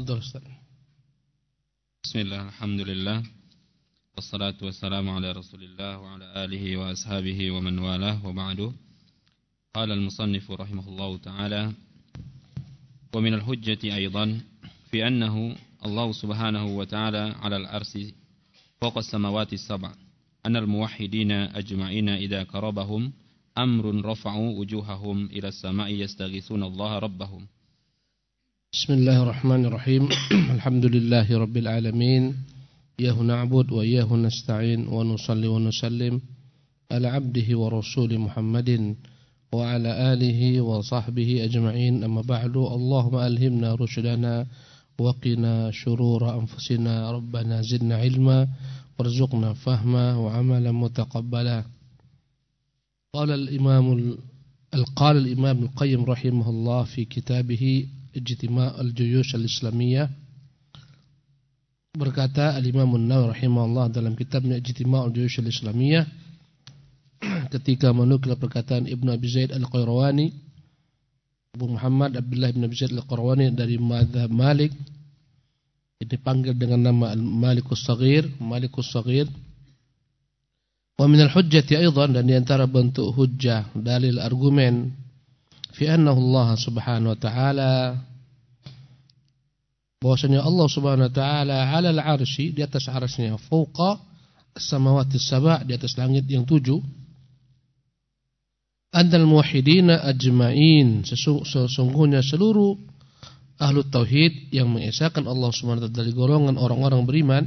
تفضل أستاذ. بسم الله الحمد لله والصلاة والسلام على رسول الله وعلى آله وأصحابه ومن والاه وبعده قال المصنف رحمه الله تعالى ومن الحجة أيضا في أنه الله سبحانه وتعالى على الأرس فوق السماوات السبع أن الموحدين أجمعين إذا كربهم أمر رفعوا وجوههم إلى السماء يستغيثون الله ربهم بسم الله الرحمن الرحيم. الحمد لله رب العالمين. إياه نعبد وإياه نستعين ونصلي ونسلم على عبده ورسول محمد وعلى آله وصحبه أجمعين. أما بعد اللهم ألهمنا رشدنا وقنا شرور أنفسنا. ربنا زدنا علما وارزقنا فهما وعملا متقبلا. قال الإمام قال الإمام القيم رحمه الله في كتابه Ijtima' al-Juyush al-Islamiyah berkata Al-Imam An-Nawawi rahimahullah dalam kitabnya Ijtima' al-Juyush al-Islamiyah ketika menukil perkataan Ibnu Abi Zaid al-Qayrawani Abu Muhammad Abdullah bin Abi Zaid al-Qayrawani dari mazhab Malik dipanggil dengan nama Malikus Saghir, Malikus Saghir. Wa min al-hujjati aidan dan di antara bentuk hujjah, dalil argumen fi annahu Allah Subhanahu wa taala bahwasanya Allah Subhanahu wa taala 'ala al-'arsy di atas 'arsy-Nya fauqa as-samawati sab' di atas langit yang tujuh Andal muwahhidina ajma'in sesungguhnya seluruh ahlu tauhid yang mengesahkan Allah Subhanahu wa taala dari golongan orang-orang beriman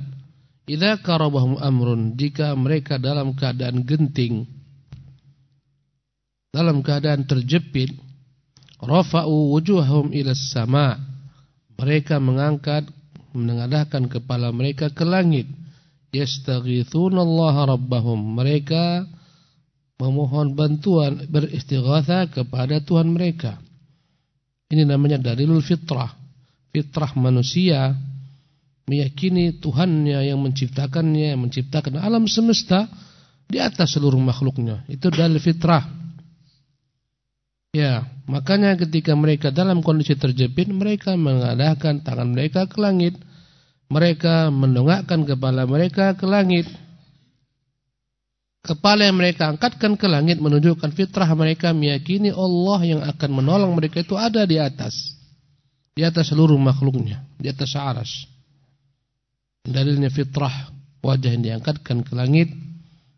idza karabahum amrun jika mereka dalam keadaan genting dalam keadaan terjepit rafa'u wujuhahum ila sama mereka mengangkat menengadahkan kepala mereka ke langit yastaghithuna Allah rabbahum mereka memohon bantuan beristighatha kepada Tuhan mereka. Ini namanya dalilul fitrah. Fitrah manusia meyakini Tuhannya yang menciptakannya, yang menciptakan alam semesta di atas seluruh makhluknya. Itu dalil fitrah. Ya, makanya ketika mereka dalam kondisi terjepit, mereka mengadakan tangan mereka ke langit. Mereka mendongakkan kepala mereka ke langit. Kepala yang mereka angkatkan ke langit menunjukkan fitrah mereka meyakini Allah yang akan menolong mereka itu ada di atas. Di atas seluruh makhluknya. Di atas aras. Dalilnya fitrah. Wajah yang diangkatkan ke langit.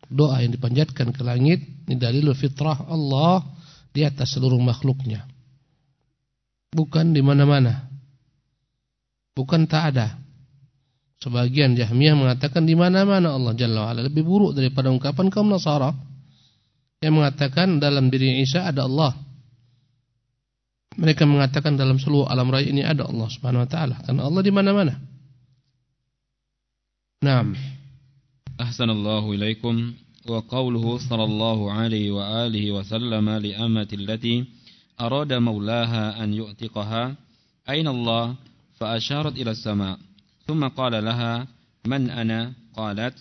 Doa yang dipanjatkan ke langit. Ini dalil fitrah Allah di atas seluruh makhluknya. Bukan di mana-mana. Bukan tak ada. Sebagian Jahmiyah mengatakan di mana-mana Allah Jalla wa'ala lebih buruk daripada ungkapan kaum Nasara yang mengatakan dalam diri Isa ada Allah. Mereka mengatakan dalam seluruh alam raya ini ada Allah Subhanahu wa taala. Karena Allah di mana-mana. Naam. Ahsanallahu ilaikum wa alihi wa sallama li amati allati arada maulaha an yu'tiqaha aina Allah fa asharat ila sama' ثم قال لها من أنا؟ قالت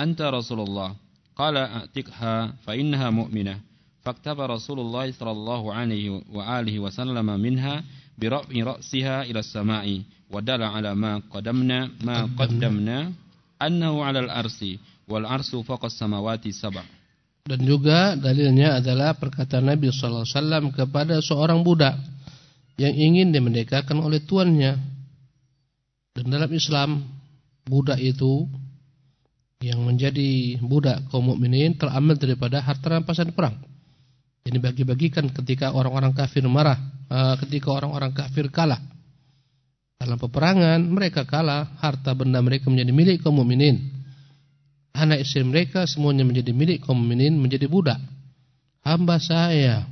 أنت رسول الله. قال أعتقها فإنها مؤمنة. فاكتب رسول الله صلى الله عليه وآله وسلم منها برفع رأسها إلى السماء ودل على ما قدمنا ما قدمنا. أنه على الأرس wal arsu faqas samawati sab'a. Dan juga dalilnya adalah perkataan Nabi sallallahu alaihi wasallam kepada seorang budak yang ingin dimerdekakan oleh tuannya. Dan dalam Islam budak itu yang menjadi budak kaum mukminin terambil daripada harta rampasan perang. Ini bagi-bagikan ketika orang-orang kafir marah, eh, ketika orang-orang kafir kalah. Dalam peperangan mereka kalah, harta benda mereka menjadi milik kaum mukminin. Anak istri mereka semuanya menjadi milik kaum mukminin, menjadi budak. Hamba saya.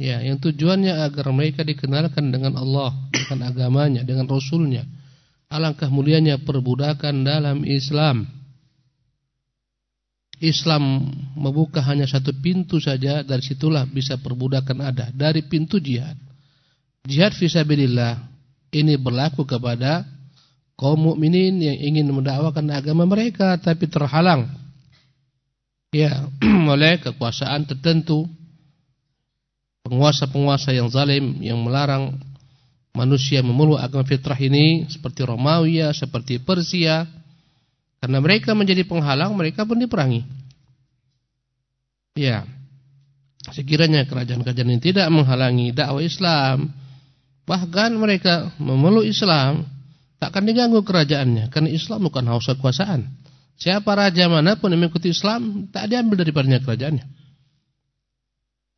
Ya, yang tujuannya agar mereka dikenalkan dengan Allah, dengan agamanya, dengan Rasulnya. Alangkah mulianya perbudakan dalam Islam. Islam membuka hanya satu pintu saja, dari situlah bisa perbudakan ada. Dari pintu jihad. Jihad fisabilillah ini berlaku kepada kaum mukminin yang ingin mendakwakan agama mereka tapi terhalang ya oleh kekuasaan tertentu penguasa-penguasa yang zalim yang melarang manusia memeluk agama fitrah ini seperti Romawi, seperti Persia. Karena mereka menjadi penghalang, mereka pun diperangi. Ya. Sekiranya kerajaan-kerajaan ini tidak menghalangi dakwah Islam, bahkan mereka memeluk Islam, takkan diganggu kerajaannya karena Islam bukan haus kekuasaan. Siapa raja mana pun yang mengikuti Islam, tak diambil daripadanya kerajaannya.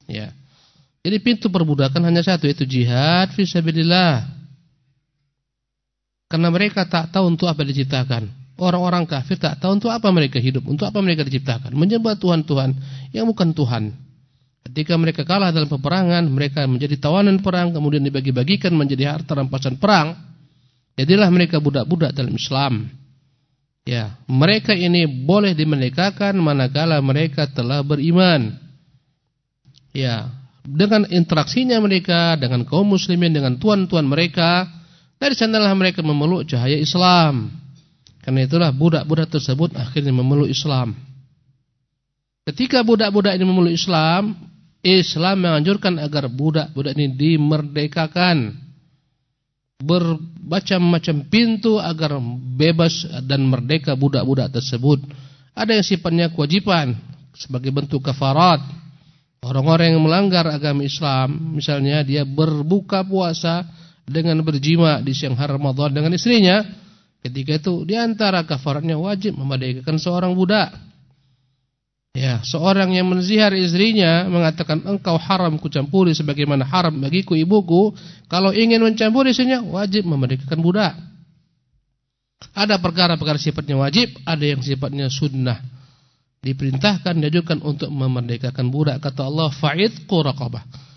Ya. Jadi pintu perbudakan hanya satu yaitu jihad fisabilillah. Karena mereka tak tahu untuk apa diciptakan. Orang-orang kafir tak tahu untuk apa mereka hidup, untuk apa mereka diciptakan. Menyembah Tuhan-Tuhan yang bukan Tuhan. Ketika mereka kalah dalam peperangan, mereka menjadi tawanan perang, kemudian dibagi-bagikan menjadi harta rampasan perang. Jadilah mereka budak-budak dalam Islam. Ya, mereka ini boleh dimerdekakan manakala mereka telah beriman. Ya, dengan interaksinya mereka dengan kaum muslimin dengan tuan-tuan mereka, dari sanalah mereka memeluk cahaya Islam. Karena itulah budak-budak tersebut akhirnya memeluk Islam. Ketika budak-budak ini memeluk Islam, Islam menganjurkan agar budak-budak ini dimerdekakan. Bermacam-macam pintu agar bebas dan merdeka budak-budak tersebut. Ada yang sifatnya kewajiban sebagai bentuk kafarat. Orang-orang yang melanggar agama Islam, misalnya dia berbuka puasa dengan berjima di siang hari Ramadan dengan istrinya, ketika itu di antara kafaratnya wajib memerdekakan seorang budak. Ya, seorang yang menzihar istrinya mengatakan engkau haram kucampuri sebagaimana haram bagiku ibuku. Kalau ingin mencampuri istrinya wajib memerdekakan budak. Ada perkara-perkara sifatnya wajib, ada yang sifatnya sunnah. Diperintahkan diajukan untuk memerdekakan budak kata Allah fa'id quraqabah.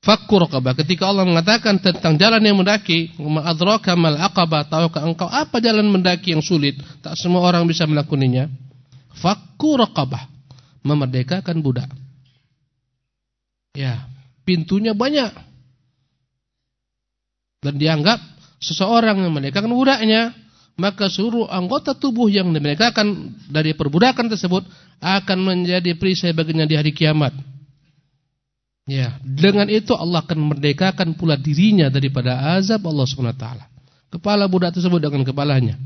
Fakku raqabah. Ketika Allah mengatakan tentang jalan yang mendaki, ma'adraka mal aqabah, tahukah engkau apa jalan mendaki yang sulit? Tak semua orang bisa melakukannya. Fakku raqabah. Memerdekakan budak. Ya, pintunya banyak. Dan dianggap seseorang yang memerdekakan budaknya, maka seluruh anggota tubuh yang dimerdekakan dari perbudakan tersebut akan menjadi perisai baginya di hari kiamat. Ya, dengan itu Allah akan merdekakan pula dirinya daripada azab Allah Subhanahu wa taala. Kepala budak tersebut dengan kepalanya.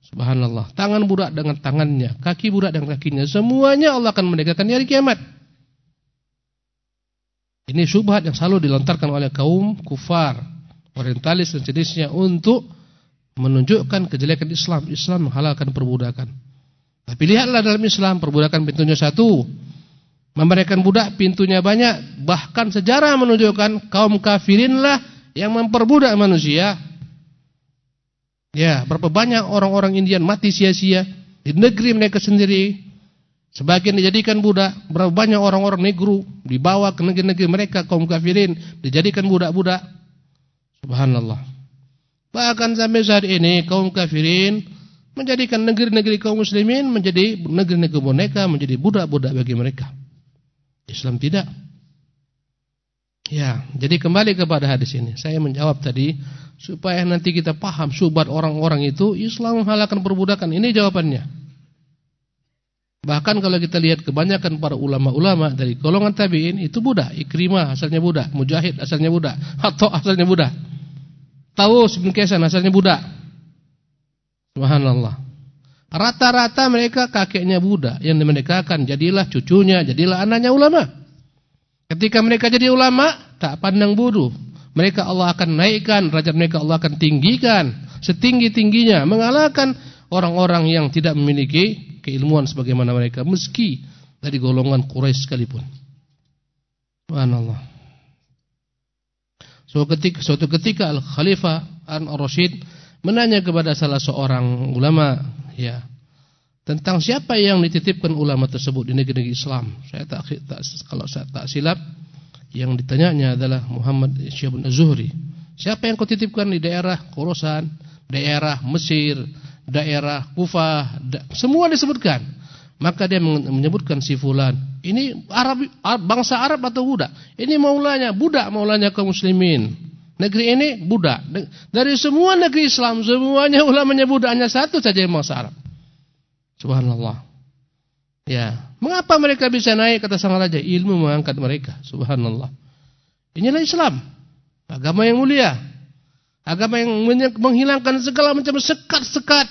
Subhanallah. Tangan budak dengan tangannya, kaki budak dengan kakinya, semuanya Allah akan merdekakan di hari kiamat. Ini syubhat yang selalu dilontarkan oleh kaum kufar, orientalis dan jenisnya untuk menunjukkan kejelekan Islam. Islam menghalalkan perbudakan. Tapi lihatlah dalam Islam perbudakan pintunya satu. Memberikan budak pintunya banyak. Bahkan sejarah menunjukkan kaum kafirinlah yang memperbudak manusia. Ya, berapa banyak orang-orang Indian mati sia-sia di negeri mereka sendiri. Sebagian dijadikan budak, berapa banyak orang-orang negro dibawa ke negeri-negeri mereka kaum kafirin dijadikan budak-budak. Subhanallah. Bahkan sampai saat ini kaum kafirin menjadikan negeri-negeri kaum muslimin menjadi negeri-negeri boneka, menjadi budak-budak bagi mereka. Islam tidak. Ya, jadi kembali kepada hadis ini. Saya menjawab tadi supaya nanti kita paham subat orang-orang itu Islam menghalalkan perbudakan. Ini jawabannya. Bahkan kalau kita lihat kebanyakan para ulama-ulama dari golongan tabi'in itu budak, Ikrimah asalnya budak, Mujahid asalnya budak, Hatta asalnya budak. Tawus bin Kaisan asalnya budak. Subhanallah. Rata-rata mereka kakeknya budak yang dimerdekakan, jadilah cucunya, jadilah anaknya ulama. Ketika mereka jadi ulama, tak pandang buru. Mereka Allah akan naikkan, derajat mereka Allah akan tinggikan setinggi-tingginya, mengalahkan orang-orang yang tidak memiliki keilmuan sebagaimana mereka meski dari golongan Quraisy sekalipun. Subhanallah. Suatu ketika, suatu ketika Al Khalifah An Rashid menanya kepada salah seorang ulama, ya, tentang siapa yang dititipkan ulama tersebut di negeri-negeri Islam. Saya tak, tak kalau saya tak silap yang ditanyanya adalah Muhammad Syabun Az-Zuhri. Siapa yang kau titipkan di daerah Khorasan, daerah Mesir, daerah Kufah, da semua disebutkan. Maka dia menyebutkan si fulan. Ini Arab, bangsa Arab atau budak? Ini maulanya, budak maulanya kaum muslimin. Negeri ini budak. Dari semua negeri Islam, semuanya ulamanya budak. Hanya satu saja yang bangsa Arab. Subhanallah. Ya, mengapa mereka bisa naik kata sang raja? Ilmu mengangkat mereka. Subhanallah. Inilah Islam. Agama yang mulia. Agama yang menghilangkan segala macam sekat-sekat.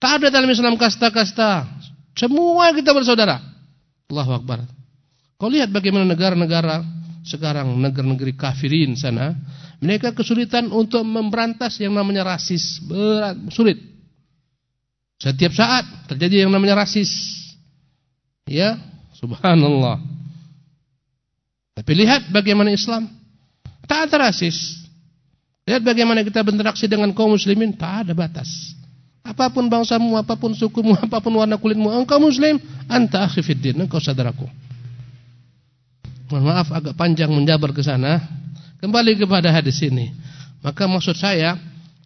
Tak ada dalam Islam kasta-kasta. Semua kita bersaudara. Allahu Akbar. Kau lihat bagaimana negara-negara sekarang, negara-negeri kafirin sana. Mereka kesulitan untuk memberantas yang namanya rasis. Berat, sulit. Setiap saat terjadi yang namanya rasis. Ya, subhanallah. Tapi lihat bagaimana Islam. Tak ada rasis. Lihat bagaimana kita berinteraksi dengan kaum muslimin. Tak ada batas. Apa pun bangsamu, apa pun sukumu, apa pun warna kulitmu. Engkau muslim, anta akhi fiddin. Engkau saudaraku. Mohon maaf agak panjang menjabar ke sana. Kembali kepada hadis ini. Maka maksud saya,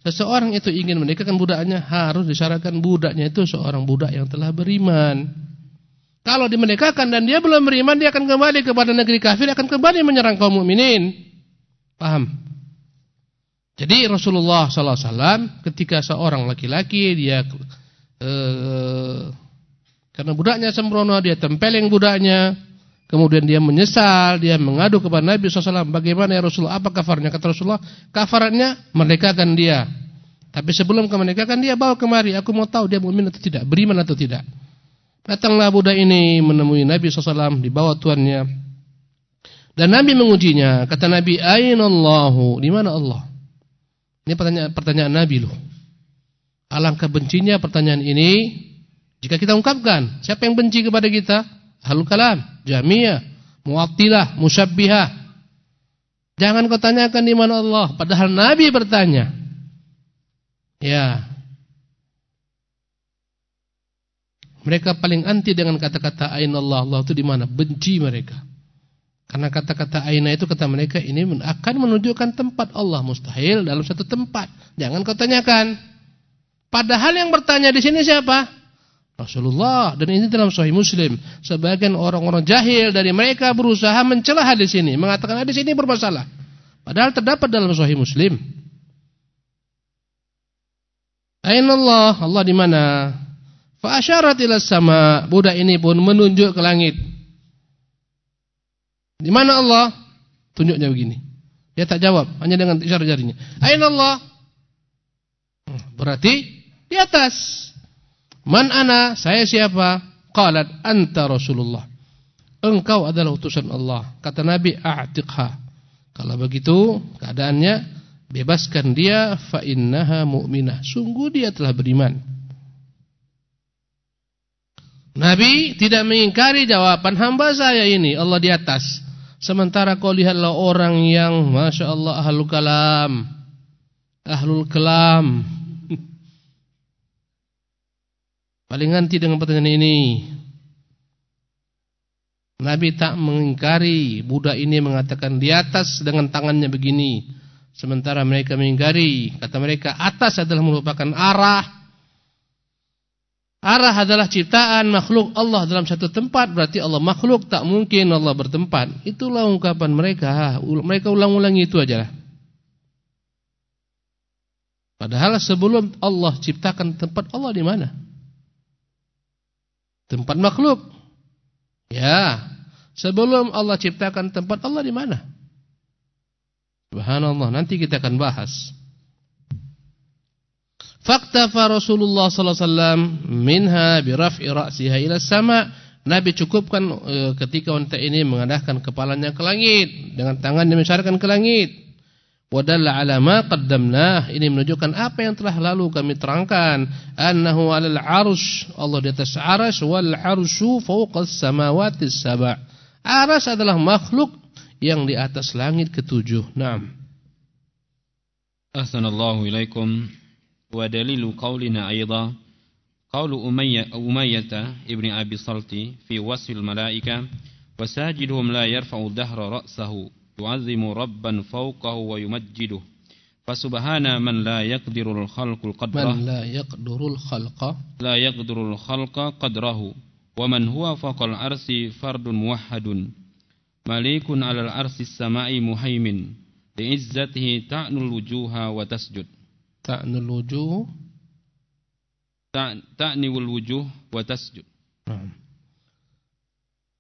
seseorang itu ingin menikahkan budaknya harus disyaratkan budaknya itu seorang budak yang telah beriman. Kalau dimenikahkan dan dia belum beriman, dia akan kembali kepada negeri kafir, akan kembali menyerang kaum mukminin. Paham? Jadi Rasulullah SAW ketika seorang laki-laki dia eh, karena budaknya sembrono, dia tempeleng budaknya, kemudian dia menyesal, dia mengadu kepada Nabi SAW, bagaimana ya Rasulullah, apa kafarnya? Kata Rasulullah, kafarannya merdekakan dia. Tapi sebelum kemerdekaan dia bawa kemari, aku mau tahu dia mukmin atau tidak, beriman atau tidak. Datanglah budak ini menemui Nabi SAW di bawah tuannya. Dan Nabi mengujinya. Kata Nabi, Aynallahu. Di mana Allah? Ini pertanyaan, pertanyaan Nabi loh. Alangkah bencinya pertanyaan ini. Jika kita ungkapkan. Siapa yang benci kepada kita? Ahlul kalam. Jamiah. Mu'attilah. Musyabbihah. Jangan kau tanyakan di mana Allah. Padahal Nabi bertanya. Ya. Mereka paling anti dengan kata-kata aina Allah. Allah itu di mana? Benci mereka. Karena kata-kata aina itu kata mereka ini akan menunjukkan tempat Allah mustahil dalam satu tempat. Jangan kau tanyakan. Padahal yang bertanya di sini siapa? Rasulullah dan ini dalam Sahih Muslim. Sebagian orang-orang jahil dari mereka berusaha mencela hadis ini, mengatakan hadis ini bermasalah. Padahal terdapat dalam Sahih Muslim. Aina Allah? Allah di mana? Fa asyarat sama. Budak ini pun menunjuk ke langit. Di mana Allah? Tunjuknya begini. Dia tak jawab, hanya dengan isyarat jarinya. Aina Allah? Berarti di atas. Man ana? Saya siapa? Qalat anta Rasulullah. Engkau adalah utusan Allah. Kata Nabi, a'tiqha. Kalau begitu, keadaannya bebaskan dia fa innaha mu'minah. Sungguh dia telah beriman. Nabi tidak mengingkari jawaban hamba saya ini Allah di atas. Sementara kau lihatlah orang yang Masya Allah ahlul kalam Ahlul kalam Paling anti dengan pertanyaan ini Nabi tak mengingkari Budak ini mengatakan di atas dengan tangannya begini Sementara mereka mengingkari Kata mereka atas adalah merupakan arah Arah adalah ciptaan makhluk Allah dalam satu tempat berarti Allah makhluk tak mungkin Allah bertempat. Itulah ungkapan mereka. Mereka ulang-ulangi itu aja. Padahal sebelum Allah ciptakan tempat Allah di mana? Tempat makhluk. Ya. Sebelum Allah ciptakan tempat Allah di mana? Subhanallah, nanti kita akan bahas. Faktafa Rasulullah sallallahu alaihi wasallam minha bi raf'i ra'siha ila sama. Nabi cukupkan e, ketika wanita ini mengadahkan kepalanya ke langit dengan tangan dimisyarkan ke langit. Wadalla ala ma qaddamnah ini menunjukkan apa yang telah lalu kami terangkan. annahu alal arsh Allah di atas arsy wal arsyu fawqas samawati sab' arsy adalah makhluk yang di atas langit ketujuh. Naam. Ahsanallahu ilaikum. Wa dalilu qawlina aidha qawlu umayyah umayyah ibni abi salti fi wasil malaika. Wasajiduhum la yarfa'u dahra ra'sahu. يعظم ربا فوقه ويمجده. فسبحان من لا يقدر الخلق قدره. من لا يقدر الخلق. لا يقدر الخلق قدره. ومن هو فوق العرش فرد موحد. مليك على العرش السماء مهيمن. لعزته تعنو الوجوه وتسجد. ta'nul wujuh ta'niwul wujuh wa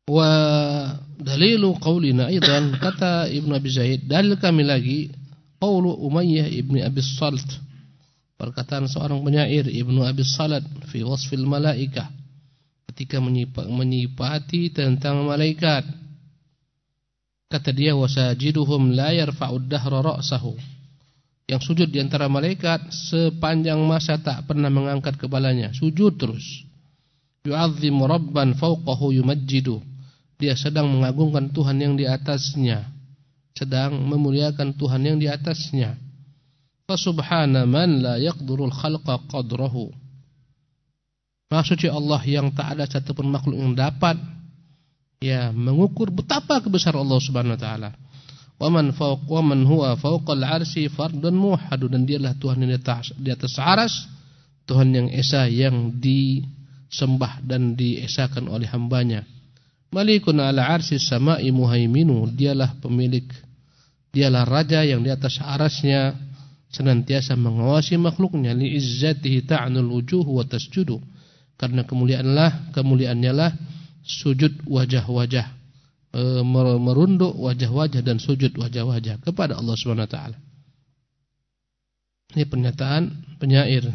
Wa dalilu qaulina aidan kata Ibnu Abi Zaid dalil kami lagi qaulu Umayyah ibni Abi Salt perkataan seorang penyair Ibnu Abi Salat fi wasfil malaikah ketika menyipati tentang malaikat. Kata dia wasajiduhum la yarfa'ud dahra ra'sahu. Yang sujud di antara malaikat sepanjang masa tak pernah mengangkat kepalanya. Sujud terus. Yu'azzimu rabban fawqahu yumajjidu dia sedang mengagungkan Tuhan yang di atasnya, sedang memuliakan Tuhan yang di atasnya. Fasubhana man la yaqdurul khalqa qadrahu. Maksudnya Allah yang tak ada satupun makhluk yang dapat ya mengukur betapa kebesaran Allah Subhanahu wa taala. Wa man fawq wa man huwa fawqal 'arsy fardun muhadun dan dialah Tuhan yang di atas aras, Tuhan yang esa yang disembah dan diesakan oleh hambanya. Malikun ala arsi sama'i muhaiminu. Dialah pemilik. Dialah raja yang di atas arasnya senantiasa mengawasi makhluknya. Li'izzatihi ta'anul wujuh wa tasjudu. Karena kemuliaanlah, kemuliaannya lah sujud wajah-wajah. E, merunduk wajah-wajah dan sujud wajah-wajah kepada Allah SWT. Ini pernyataan penyair.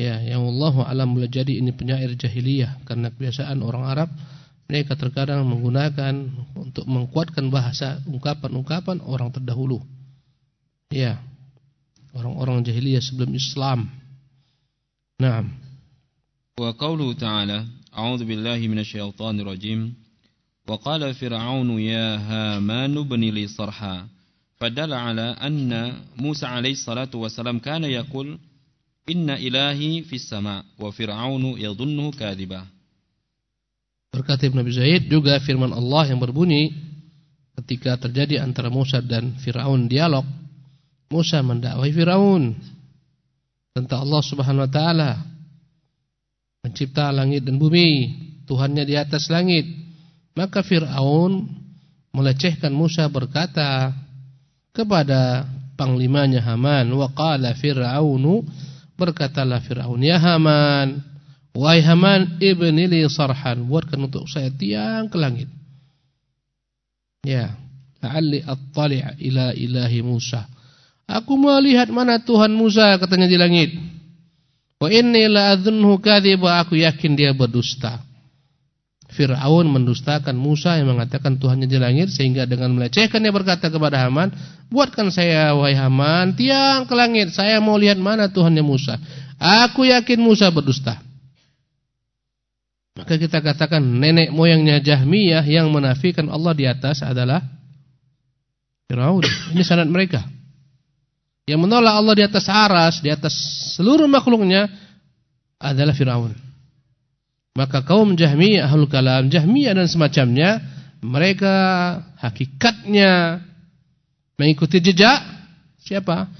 Ya, yang Allah alam boleh jadi ini penyair jahiliyah karena kebiasaan orang Arab mereka terkadang menggunakan untuk menguatkan bahasa ungkapan-ungkapan orang terdahulu. Ya. Orang-orang jahiliyah sebelum Islam. Naam. Wa qawluhu ta'ala, a'udzu billahi minasyaitonir rajim. Wa qala fir'aun ya Haman ibni li sarha. Fadalla ala anna Musa alaihi salatu wasalam kana yaqul inna ilahi fis sama' wa fir'aun yadhunnu kadhiba. Berkata Ibn Abi Zaid juga firman Allah yang berbunyi ketika terjadi antara Musa dan Firaun dialog. Musa mendakwai Firaun tentang Allah Subhanahu wa taala pencipta langit dan bumi, Tuhannya di atas langit. Maka Firaun melecehkan Musa berkata kepada panglimanya Haman, wa qala Firaunu berkatalah Firaun, ya Haman Wahai Haman ibni li sarhan, buatkan untuk saya tiang ke langit. Ya, la'alli attali' ila ilahi Musa. Aku mau lihat mana Tuhan Musa katanya di langit. Wa inni la'adhunhu kadhiba, aku yakin dia berdusta. Fir'aun mendustakan Musa yang mengatakan Tuhannya di langit sehingga dengan melecehkan dia berkata kepada Haman, "Buatkan saya wahai Haman tiang ke langit, saya mau lihat mana Tuhannya Musa." Aku yakin Musa berdusta. Maka kita katakan nenek moyangnya Jahmiyah yang menafikan Allah di atas adalah Firaun. Ini sanad mereka. Yang menolak Allah di atas aras, di atas seluruh makhluknya adalah Firaun. Maka kaum Jahmiyah, Ahlul Kalam, Jahmiyah dan semacamnya, mereka hakikatnya mengikuti jejak siapa?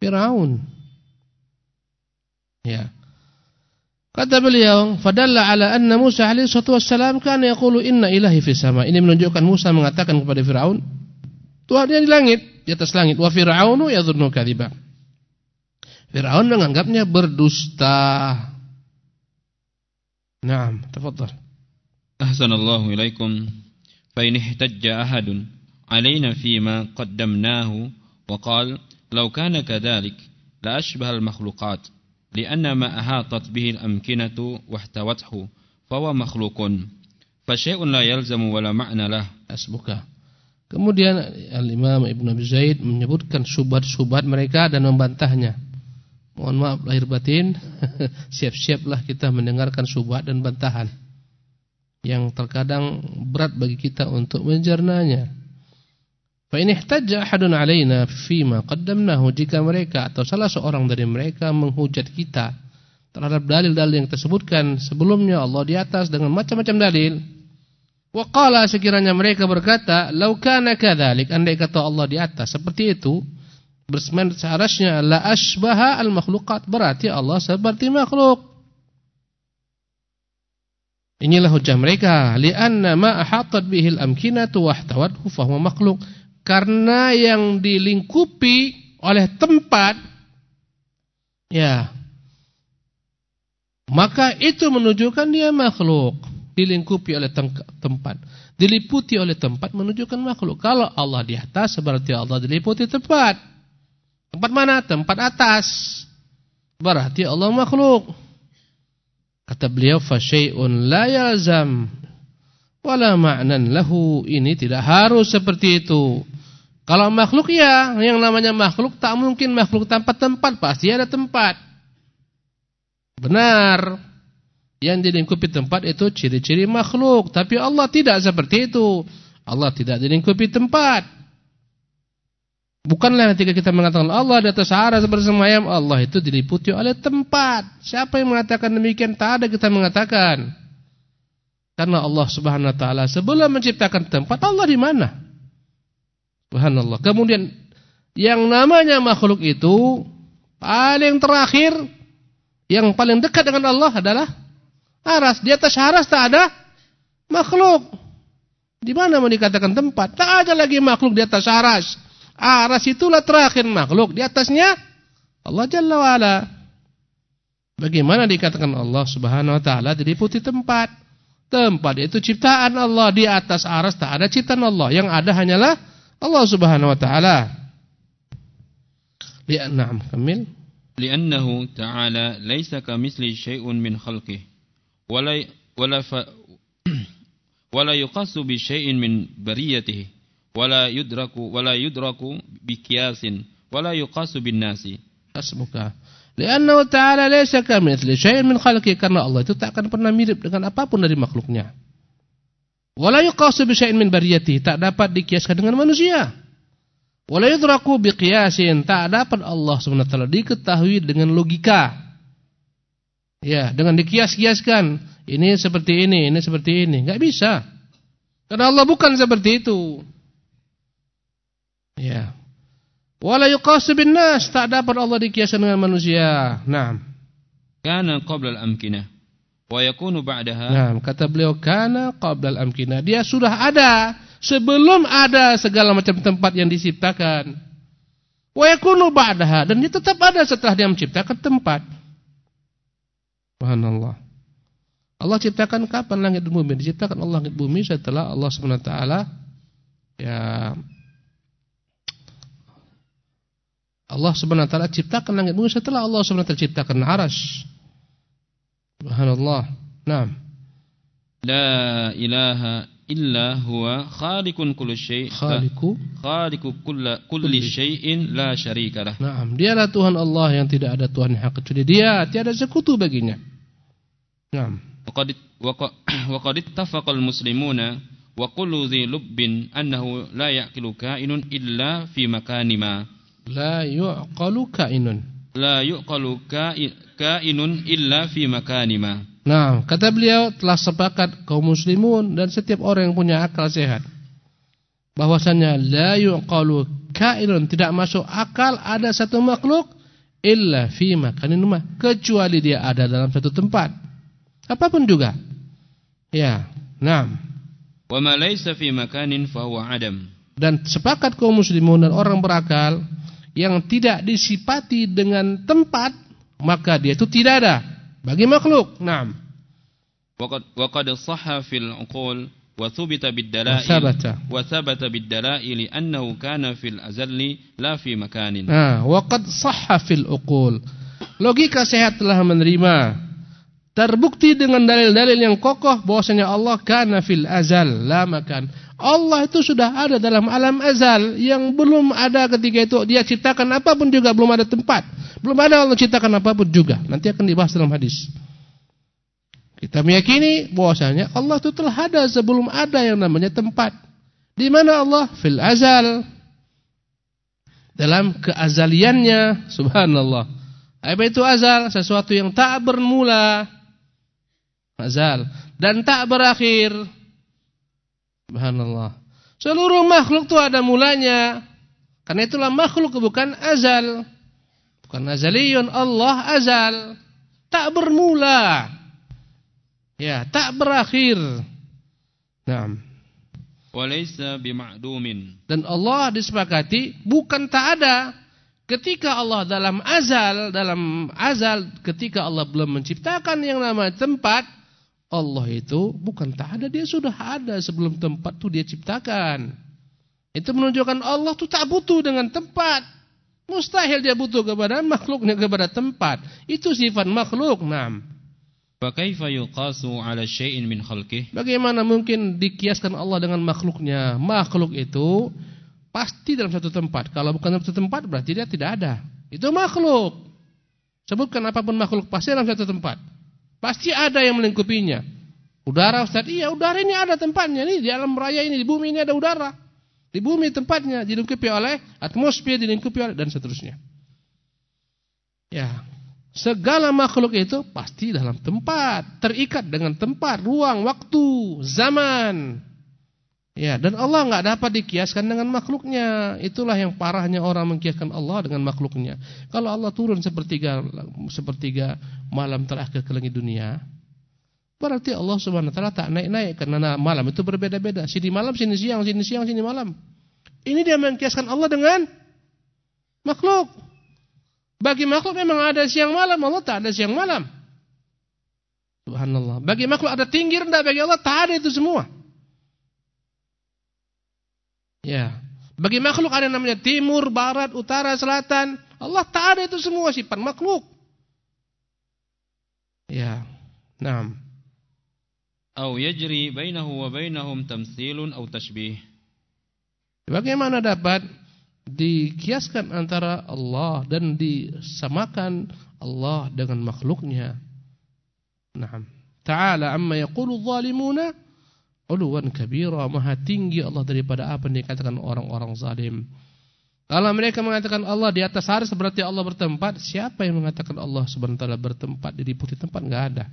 Firaun. Ya. Kata beliau, fadalla ala anna Musa alaihi salatu wassalam kana yaqulu inna ilahi fis sama. Ini menunjukkan Musa mengatakan kepada Firaun, Tuhan di langit, di atas langit. Wa fir'aunu yadhunnu kadhiba. Firaun menganggapnya berdusta. Naam, tafadhal. Ahsanallahu ilaikum. Fa in ihtajja ahadun alaina fima qaddamnahu wa qala law kana kadhalik la ashbaha al-makhluqat لأن ما أحاطت به الأمكنة واحتوته فهو مخلوق فشيء لا يلزم ولا معنى له أسبك Kemudian Al-Imam Ibn Abi Zaid menyebutkan subhat-subhat mereka dan membantahnya. Mohon maaf lahir batin, siap-siaplah kita mendengarkan subhat dan bantahan yang terkadang berat bagi kita untuk mencernanya. Fa in ihtajja ahadun alaina fima qaddamnahu jika mereka atau salah seorang dari mereka menghujat kita terhadap dalil-dalil yang tersebutkan sebelumnya Allah di atas dengan macam-macam dalil. Wa qala sekiranya mereka berkata, "Lau kana kadzalik," andai kata Allah di atas seperti itu, bersemayam seharusnya la asbaha al makhluqat, berarti Allah seperti makhluk. Inilah hujah mereka, li'anna ma ahatat bihil amkinatu wahtawathu fahuwa makhluk. Karena yang dilingkupi oleh tempat ya maka itu menunjukkan dia makhluk. dilingkupi oleh tempat, diliputi oleh tempat menunjukkan makhluk. Kalau Allah di atas berarti Allah diliputi tempat. Tempat mana? Tempat atas. Berarti Allah makhluk. Kata beliau fa syai'un la yalzam wala ma'nan lahu. Ini tidak harus seperti itu. Kalau makhluk ya, yang namanya makhluk tak mungkin makhluk tanpa tempat, pasti ada tempat. Benar. Yang dilingkupi tempat itu ciri-ciri makhluk. Tapi Allah tidak seperti itu. Allah tidak dilingkupi tempat. Bukanlah ketika kita mengatakan Allah di atas aras bersemayam. Allah itu diliputi oleh tempat. Siapa yang mengatakan demikian? Tak ada kita mengatakan. Karena Allah subhanahu wa ta'ala sebelum menciptakan tempat. Allah di mana? Subhanallah. Kemudian yang namanya makhluk itu paling terakhir yang paling dekat dengan Allah adalah aras. Di atas aras tak ada makhluk. Di mana mau dikatakan tempat? Tak ada lagi makhluk di atas aras. Aras itulah terakhir makhluk. Di atasnya Allah Jalla wa'ala. Bagaimana dikatakan Allah subhanahu wa ta'ala diliputi tempat. Tempat itu ciptaan Allah. Di atas aras tak ada ciptaan Allah. Yang ada hanyalah Subhanahu wa ta'ala. Lihat, na'am, kamil. لأنه تعالى ليس كمثل شيء من خلقه ولا ولا ف ولا يقاس بشيء من بريته ولا يدرك ولا يدرك بقياس ولا يقاس بالناس حسبك لأنه تعالى ليس كمثل شيء من خلقه karena Allah itu tak akan pernah mirip dengan apapun dari makhluknya wala yuqasu bi syai'in min bariyatihi tak dapat dikiaskan dengan manusia Wala yudraku biqiyasin. Tak dapat Allah SWT diketahui dengan logika. Ya, dengan dikias-kiaskan. Ini seperti ini, ini seperti ini. Enggak bisa. Karena Allah bukan seperti itu. Ya. Wala yuqasu bin nas. Tak dapat Allah dikiaskan dengan manusia. Nah. Kana qabla al-amkinah. Wa yakunu ba'daha. Nah, kata beliau kana qabla al-amkinah. Dia sudah ada sebelum ada segala macam tempat yang diciptakan. Wa yakunu ba'daha dan dia tetap ada setelah dia menciptakan tempat. Subhanallah. Allah ciptakan kapan langit dan bumi? Diciptakan Allah langit bumi setelah Allah Subhanahu wa taala ya Allah Subhanahu wa taala ciptakan langit bumi setelah Allah Subhanahu wa taala ciptakan arasy. Subhanallah. Naam. La ilaha illa huwa khaliqun kulli syai' khaliqu khaliqu kulli kulli syai'in la syarika lah. Naam, dialah Tuhan Allah yang tidak ada Tuhan yang hak kecuali Dia, tiada sekutu baginya. Naam. Waqad waqad ittafaqal muslimuna wa kullu dhi lubbin annahu la ya'qilu ka'inun illa fi makani ma. La yu'qalu ka'inun. La yu'qalu ka'inun illa fi makani ma. Nah, kata beliau telah sepakat kaum muslimun dan setiap orang yang punya akal sehat bahwasanya la yuqalu kainun tidak masuk akal ada satu makhluk illa fi makanin ma kecuali dia ada dalam satu tempat. Apa pun juga. Ya, naam. Wa ma laysa fi makanin fa huwa adam. Dan sepakat kaum muslimun dan orang berakal yang tidak disipati dengan tempat maka dia itu tidak ada bagi makhluk. Naam. Waqad sahha fil uqul wa thubita bid dalail wa thabata bid dalail annahu kana fil azali la fi makanin. Nah, waqad sahha fil uqul. Logika sehat telah menerima terbukti dengan dalil-dalil yang kokoh bahwasanya Allah kana fil azal la makan. Allah itu sudah ada dalam alam azal yang belum ada ketika itu dia ciptakan apa pun juga belum ada tempat. Belum ada Allah ciptakan apa pun juga. Nanti akan dibahas dalam hadis. Kita meyakini bahwasanya Allah itu telah ada sebelum ada yang namanya tempat. Di mana Allah fil azal dalam keazaliannya subhanallah. Apa itu azal? Sesuatu yang tak bermula. Azal dan tak berakhir. Subhanallah. Seluruh makhluk itu ada mulanya. Karena itulah makhluk bukan azal. Bukan azaliyun, Allah azal. Tak bermula. Ya, tak berakhir. Naam. Walaysa bima'dumin. Dan Allah disepakati bukan tak ada. Ketika Allah dalam azal, dalam azal ketika Allah belum menciptakan yang nama tempat, Allah itu bukan tak ada, dia sudah ada sebelum tempat itu dia ciptakan. Itu menunjukkan Allah itu tak butuh dengan tempat. Mustahil dia butuh kepada makhluknya kepada tempat. Itu sifat makhluk. Naam. Fakaifa yuqasu ala syai'in min khalqih? Bagaimana mungkin dikiaskan Allah dengan makhluknya? Makhluk itu pasti dalam satu tempat. Kalau bukan dalam satu tempat berarti dia tidak ada. Itu makhluk. Sebutkan apa pun makhluk pasti dalam satu tempat. Pasti ada yang melingkupinya. Udara Ustaz, iya udara ini ada tempatnya. Nih di alam raya ini, di bumi ini ada udara. Di bumi tempatnya dilingkupi oleh atmosfer, dilingkupi oleh dan seterusnya. Ya, segala makhluk itu pasti dalam tempat, terikat dengan tempat, ruang, waktu, zaman. Ya, dan Allah nggak dapat dikiaskan dengan makhluknya. Itulah yang parahnya orang mengkiaskan Allah dengan makhluknya. Kalau Allah turun sepertiga sepertiga malam terakhir ke langit dunia, berarti Allah Subhanahu wa taala tak naik-naik karena malam itu berbeda-beda. Sini malam, sini siang, sini siang, sini malam. Ini dia mengkiaskan Allah dengan makhluk. Bagi makhluk memang ada siang malam, Allah tak ada siang malam. Subhanallah. Bagi makhluk ada tinggi rendah, bagi Allah tak ada itu semua. Ya. Bagi makhluk ada namanya timur, barat, utara, selatan. Allah tak ada itu semua sifat makhluk. Ya. Naam. Atau yajri bainahu wa bainahum tamtsilun atau tashbih. Bagaimana dapat dikiaskan antara Allah dan disamakan Allah dengan makhluknya? Naam. Ta'ala amma yaqulu zalimuna uluwan kabira maha tinggi Allah daripada apa yang dikatakan orang-orang zalim. Kalau mereka mengatakan Allah di atas arsy berarti Allah bertempat, siapa yang mengatakan Allah sebentar bertempat di putih tempat enggak ada.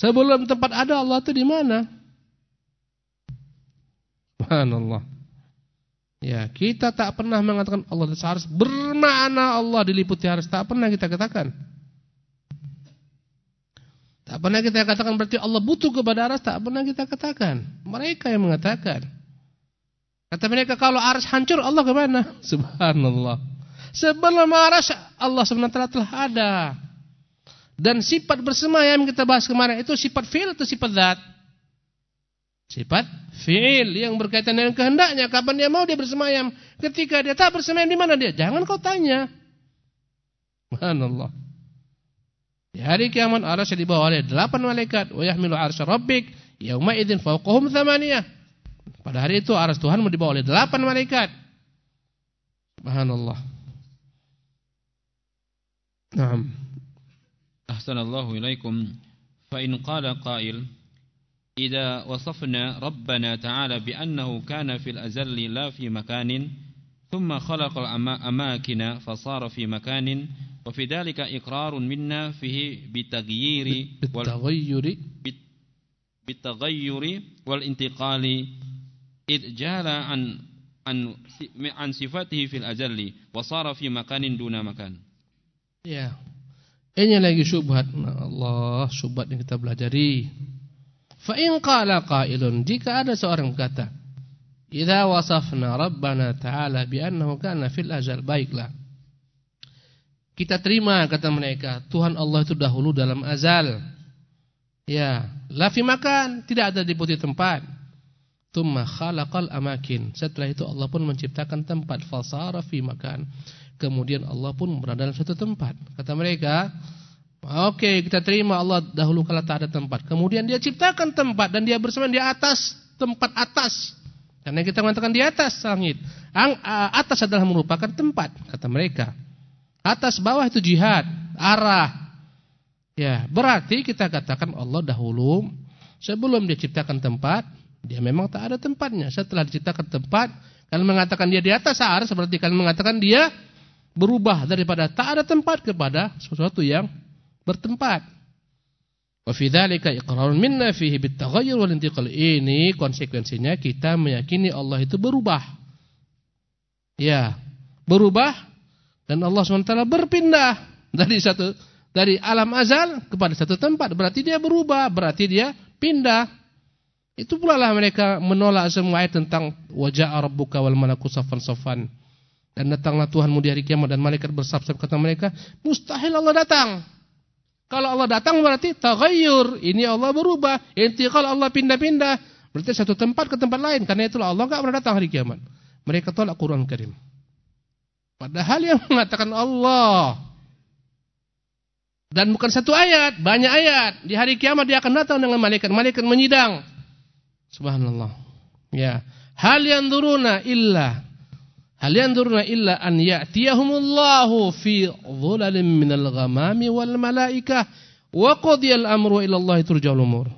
Sebelum tempat ada Allah itu di mana? Subhanallah. Ya, kita tak pernah mengatakan Allah atas arsy bermakna Allah diliputi arsy, tak pernah kita katakan. Tak pernah kita katakan berarti Allah butuh kepada aras, tak pernah kita katakan. Mereka yang mengatakan. Kata mereka kalau aras hancur Allah ke mana? Subhanallah. Sebelum aras Allah sebenarnya telah ada. Dan sifat bersemayam kita bahas kemarin itu sifat fi'il atau sifat zat? Sifat fi'il yang berkaitan dengan kehendaknya. Kapan dia mau dia bersemayam. Ketika dia tak bersemayam di mana dia? Jangan kau tanya. Subhanallah. Di hari kiamat arsy dibawa oleh delapan malaikat. Wa yahmilu arsy rabbik yauma idzin fawqahum thamaniyah. Pada hari itu arsy Tuhan dibawa oleh delapan malaikat. Subhanallah. Naam. Ahsanallahu ilaikum. Fa in qala qail إذا وصفنا ربنا تعالى بأنه كان في الأزل لا في مكان ثم خلق الأماكن فصار في مكان وفي ذلك إقرار منا فيه بتغيير بالتغير بالتغير والانتقال إذ جال عن عن عن صفاته في الأجل وصار في مكان دون مكان. Ya. Ini lagi syubhat. Allah, syubhat yang kita pelajari. Fa in qala qailun, jika ada seorang berkata, "Idza wasafna Rabbana ta'ala bi annahu kana fil ajal." Baiklah. Kita terima kata mereka, Tuhan Allah itu dahulu dalam azal. Ya, lafi makan, tidak ada di putih tempat. Tumma khalaqal amakin. Setelah itu Allah pun menciptakan tempat falsara fi makan. Kemudian Allah pun berada dalam satu tempat. Kata mereka, oke okay, kita terima Allah dahulu kala tak ada tempat. Kemudian dia ciptakan tempat dan dia bersama di atas tempat atas. Karena kita mengatakan di atas langit. Atas adalah merupakan tempat, kata mereka. Atas bawah itu jihad, arah. Ya, berarti kita katakan Allah dahulu sebelum dia ciptakan tempat, dia memang tak ada tempatnya. Setelah diciptakan tempat, kalian mengatakan dia di atas arah seperti kalian mengatakan dia berubah daripada tak ada tempat kepada sesuatu yang bertempat. Wa fi dzalika iqrarun minna fihi bitaghayyur wal intiqal. Ini konsekuensinya kita meyakini Allah itu berubah. Ya, berubah dan Allah SWT berpindah dari satu dari alam azal kepada satu tempat. Berarti dia berubah, berarti dia pindah. Itu pula lah mereka menolak semua ayat tentang wajah rabbuka wal malaku safan safan. Dan datanglah Tuhanmu di hari kiamat dan malaikat bersab-sab kata mereka, mustahil Allah datang. Kalau Allah datang berarti taghayyur. Ini Allah berubah. Intiqal Allah pindah-pindah. Berarti satu tempat ke tempat lain. Karena itulah Allah enggak pernah datang hari kiamat. Mereka tolak Quran Karim. Padahal yang mengatakan Allah. Dan bukan satu ayat, banyak ayat. Di hari kiamat dia akan datang dengan malaikat. Malaikat menyidang. Subhanallah. Ya. Hal yang duruna illa Hal yanzuruna illa an ya'tiyahumullahu fi dhulalin minal ghamami wal malaikah wa qudiyal amru ila Allah turja'ul umur.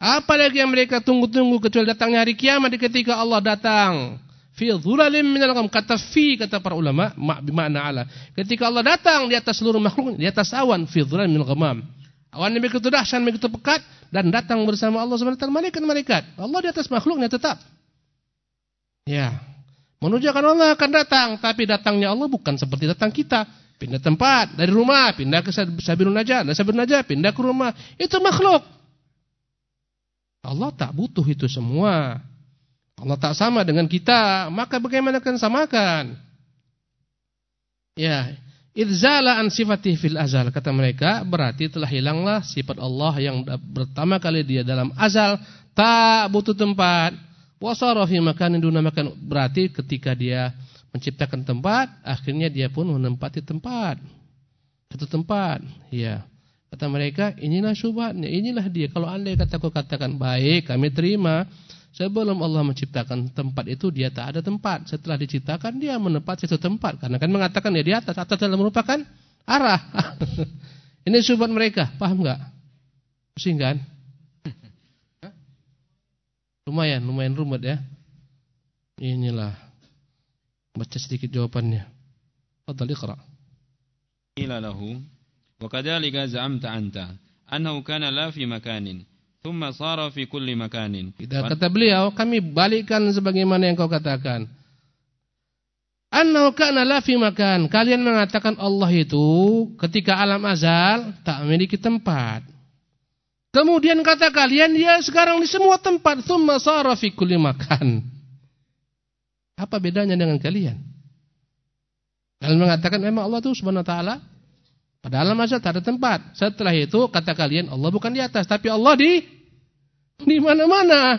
Apa lagi yang mereka tunggu-tunggu kecuali datangnya hari kiamat ketika Allah datang. Fi dhulalin minal ghamam kata fi kata para ulama bermakna ala. Ketika Allah datang di atas seluruh makhluk, di atas awan fi dhulalin minal ghamam. Awan yang begitu dahsyat, begitu pekat dan datang bersama Allah Subhanahu wa taala malaikat-malaikat. Allah di atas makhluknya tetap. Ya, Menuju akan Allah akan datang, tapi datangnya Allah bukan seperti datang kita. Pindah tempat dari rumah, pindah ke Sabirun Najah, dari Sabirun Najah pindah ke rumah. Itu makhluk. Allah tak butuh itu semua. Allah tak sama dengan kita, maka bagaimana akan samakan? Ya, idzala an sifatih fil azal kata mereka, berarti telah hilanglah sifat Allah yang pertama kali dia dalam azal tak butuh tempat Wasara fi makanin duna makan berarti ketika dia menciptakan tempat, akhirnya dia pun menempati tempat. Satu tempat, ya. Kata mereka, inilah syubhatnya, inilah dia. Kalau andai kataku katakan baik, kami terima. Sebelum Allah menciptakan tempat itu dia tak ada tempat. Setelah diciptakan dia menempati satu tempat. Karena kan mengatakan dia di atas, atas adalah merupakan arah. Ini syubhat mereka, paham enggak? Pusing kan? Lumayan, lumayan rumit ya. Inilah. Baca sedikit jawabannya. Fadhal iqra. Ila lahu wa kadzalika za'amta anta annahu kana la fi makanin thumma sara fi kulli makanin. Kata beliau, kami balikkan sebagaimana yang kau katakan. Annahu kana la fi makan. Kalian mengatakan Allah itu ketika alam azal tak memiliki tempat. Kemudian kata kalian dia sekarang di semua tempat thumma sara fi kulli makan. Apa bedanya dengan kalian? Kalian mengatakan memang Allah itu Subhanahu wa taala pada alam ada tempat. Setelah itu kata kalian Allah bukan di atas tapi Allah di di mana-mana.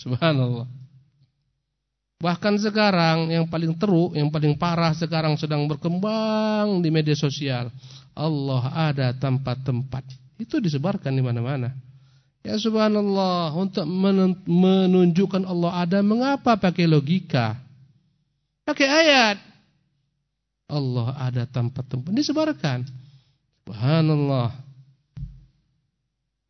Subhanallah. Bahkan sekarang yang paling teruk, yang paling parah sekarang sedang berkembang di media sosial. Allah ada tempat-tempat. Itu disebarkan di mana-mana. Ya subhanallah, untuk menunjukkan Allah ada, mengapa pakai logika? Pakai ayat. Allah ada tanpa tempat. Disebarkan. Subhanallah.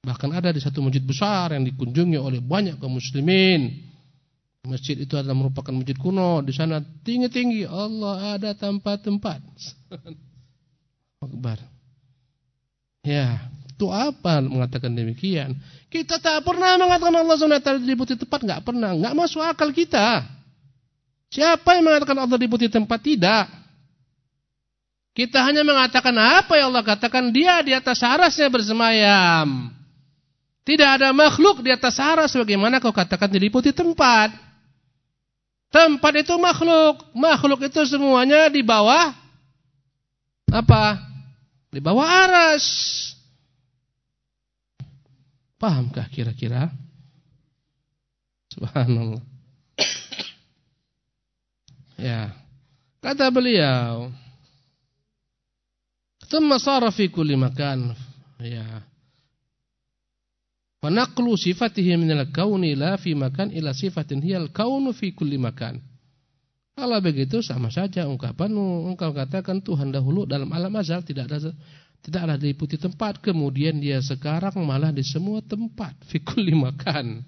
Bahkan ada di satu masjid besar yang dikunjungi oleh banyak kaum muslimin. Masjid itu adalah merupakan masjid kuno. Di sana tinggi-tinggi Allah ada tanpa tempat. Akbar. Ya. Itu apa mengatakan demikian? Kita tak pernah mengatakan Allah SWT dibutuhkan tempat, nggak pernah, nggak masuk akal kita. Siapa yang mengatakan Allah dibutuhkan tempat? Tidak. Kita hanya mengatakan apa yang Allah katakan dia di atas arasnya bersemayam. Tidak ada makhluk di atas aras bagaimana kau katakan diliputi tempat. Tempat itu makhluk. Makhluk itu semuanya di bawah apa? Di bawah aras. Pahamkah kira-kira? Subhanallah. Ya. Kata beliau, "Tsumma sara fi kulli makan." Ya. Wa naqlu sifatihi min al-kauni la fi makan ila sifatin hiya al-kaunu fi kulli makan. Kalau begitu sama saja ungkapanmu. Engkau katakan Tuhan dahulu dalam alam azal tidak ada Tidaklah diliputi tempat, kemudian dia sekarang malah di semua tempat, fi kulli makan.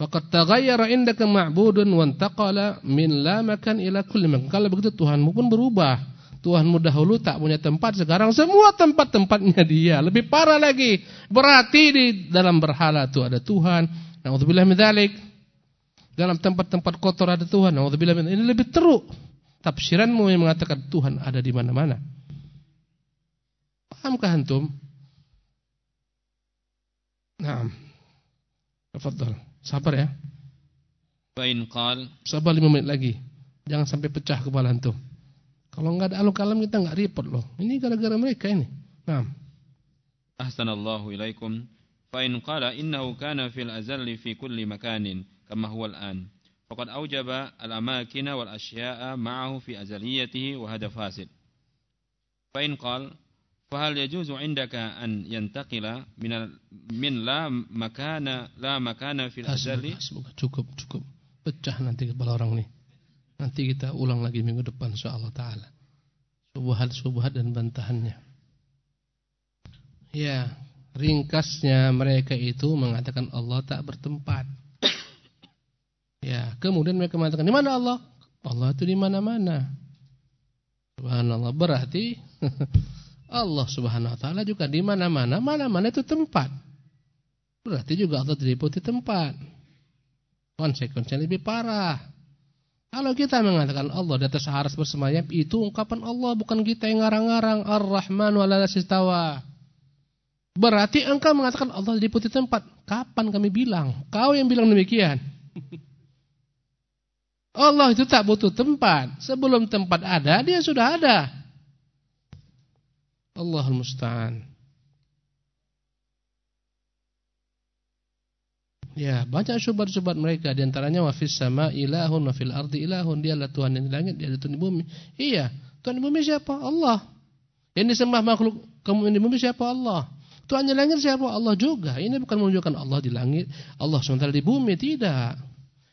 Faqad taghayyara indaka ma'budun wa intaqala min la makan ila kulli makan. Kalau begitu Tuhanmu pun berubah. Tuhanmu dahulu tak punya tempat, sekarang semua tempat-tempatnya dia. Lebih parah lagi. Berarti di dalam berhala itu ada Tuhan. Nauzubillah min dzalik. Dalam tempat-tempat kotor ada Tuhan. Nauzubillah min Ini lebih teruk. Tafsiranmu yang mengatakan Tuhan ada di mana-mana. Pahamkah antum? Naam. Tafadhal. Sabar ya. Fa in qal sabar 5 menit lagi. Jangan sampai pecah kepala antum. Kalau nggak ada alu-kalam kita nggak repot loh. Ini gara-gara mereka ini. Nah. Ahsanallahu ilaikum. Fa in qala innahu kana fil azali fi kulli makanin kama huwa al-an. Faqad awjaba al-amakina wal asya'a ma'ahu fi azaliyatihi wa hada fasid. Fa in qala Fahal yajuzu indaka an yantaqila min min la makana la makana fil azali. Cukup cukup. Pecah nanti kepala orang ini. Nanti kita ulang lagi minggu depan insyaallah taala. Subuhat-subuhat dan bantahannya. Ya, ringkasnya mereka itu mengatakan Allah tak bertempat. ya, kemudian mereka mengatakan di mana Allah? Allah itu di mana-mana. Subhanallah berarti Allah Subhanahu wa taala juga di mana-mana, mana-mana itu tempat. Berarti juga Allah diliputi tempat. Konsekuensinya lebih parah. Kalau kita mengatakan Allah di atas aras bersemayam, itu ungkapan Allah bukan kita yang ngarang-ngarang Ar-Rahman wa istawa. Berarti engkau mengatakan Allah diliputi tempat. Kapan kami bilang? Kau yang bilang demikian. Allah itu tak butuh tempat. Sebelum tempat ada, dia sudah ada. Allahul musta'an. Ya, banyak syubhat-syubhat mereka di antaranya wa fis sama ilahun wa ardi ilahun. Dialah Tuhan yang di langit, dia Tuhan di bumi. Iya, Tuhan di bumi siapa? Allah. Yang disembah makhluk kamu di bumi siapa? Allah. Tuhan di langit siapa? Allah juga. Ini bukan menunjukkan Allah di langit, Allah sementara di bumi, tidak.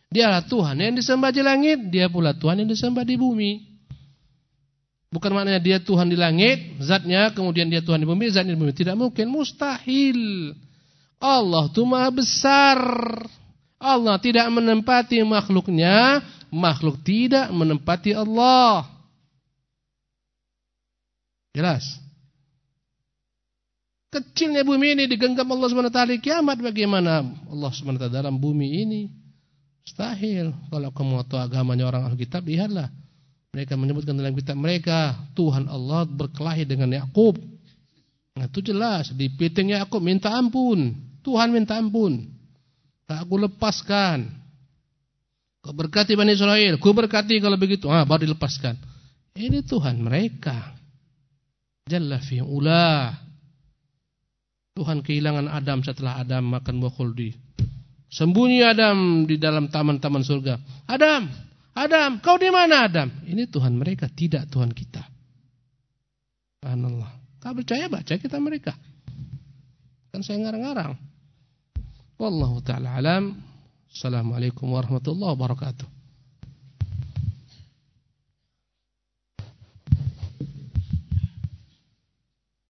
Dialah Tuhan yang disembah di langit, dia pula Tuhan yang disembah di bumi. Bukan maknanya dia Tuhan di langit, zatnya, kemudian dia Tuhan di bumi, zatnya di bumi. Tidak mungkin, mustahil. Allah itu maha besar. Allah tidak menempati makhluknya, makhluk tidak menempati Allah. Jelas? Kecilnya bumi ini digenggam Allah SWT kiamat bagaimana Allah SWT dalam bumi ini? Mustahil. Kalau kamu tahu agamanya orang Alkitab, lihatlah. Mereka menyebutkan dalam kitab mereka Tuhan Allah berkelahi dengan Yakub. Nah, itu jelas di piting Yakub minta ampun. Tuhan minta ampun. Tak aku lepaskan. Kau berkati Bani Israel, ku berkati kalau begitu. Ah, baru dilepaskan. Ini Tuhan mereka. Jalla fi'ula. Tuhan kehilangan Adam setelah Adam makan buah khuldi. Sembunyi Adam di dalam taman-taman surga. Adam, Adam, kau di mana Adam? Ini Tuhan mereka, tidak Tuhan kita. Subhanallah. Kau percaya baca kita mereka. Kan saya ngarang-ngarang. Wallahu taala alam. Assalamualaikum warahmatullahi wabarakatuh.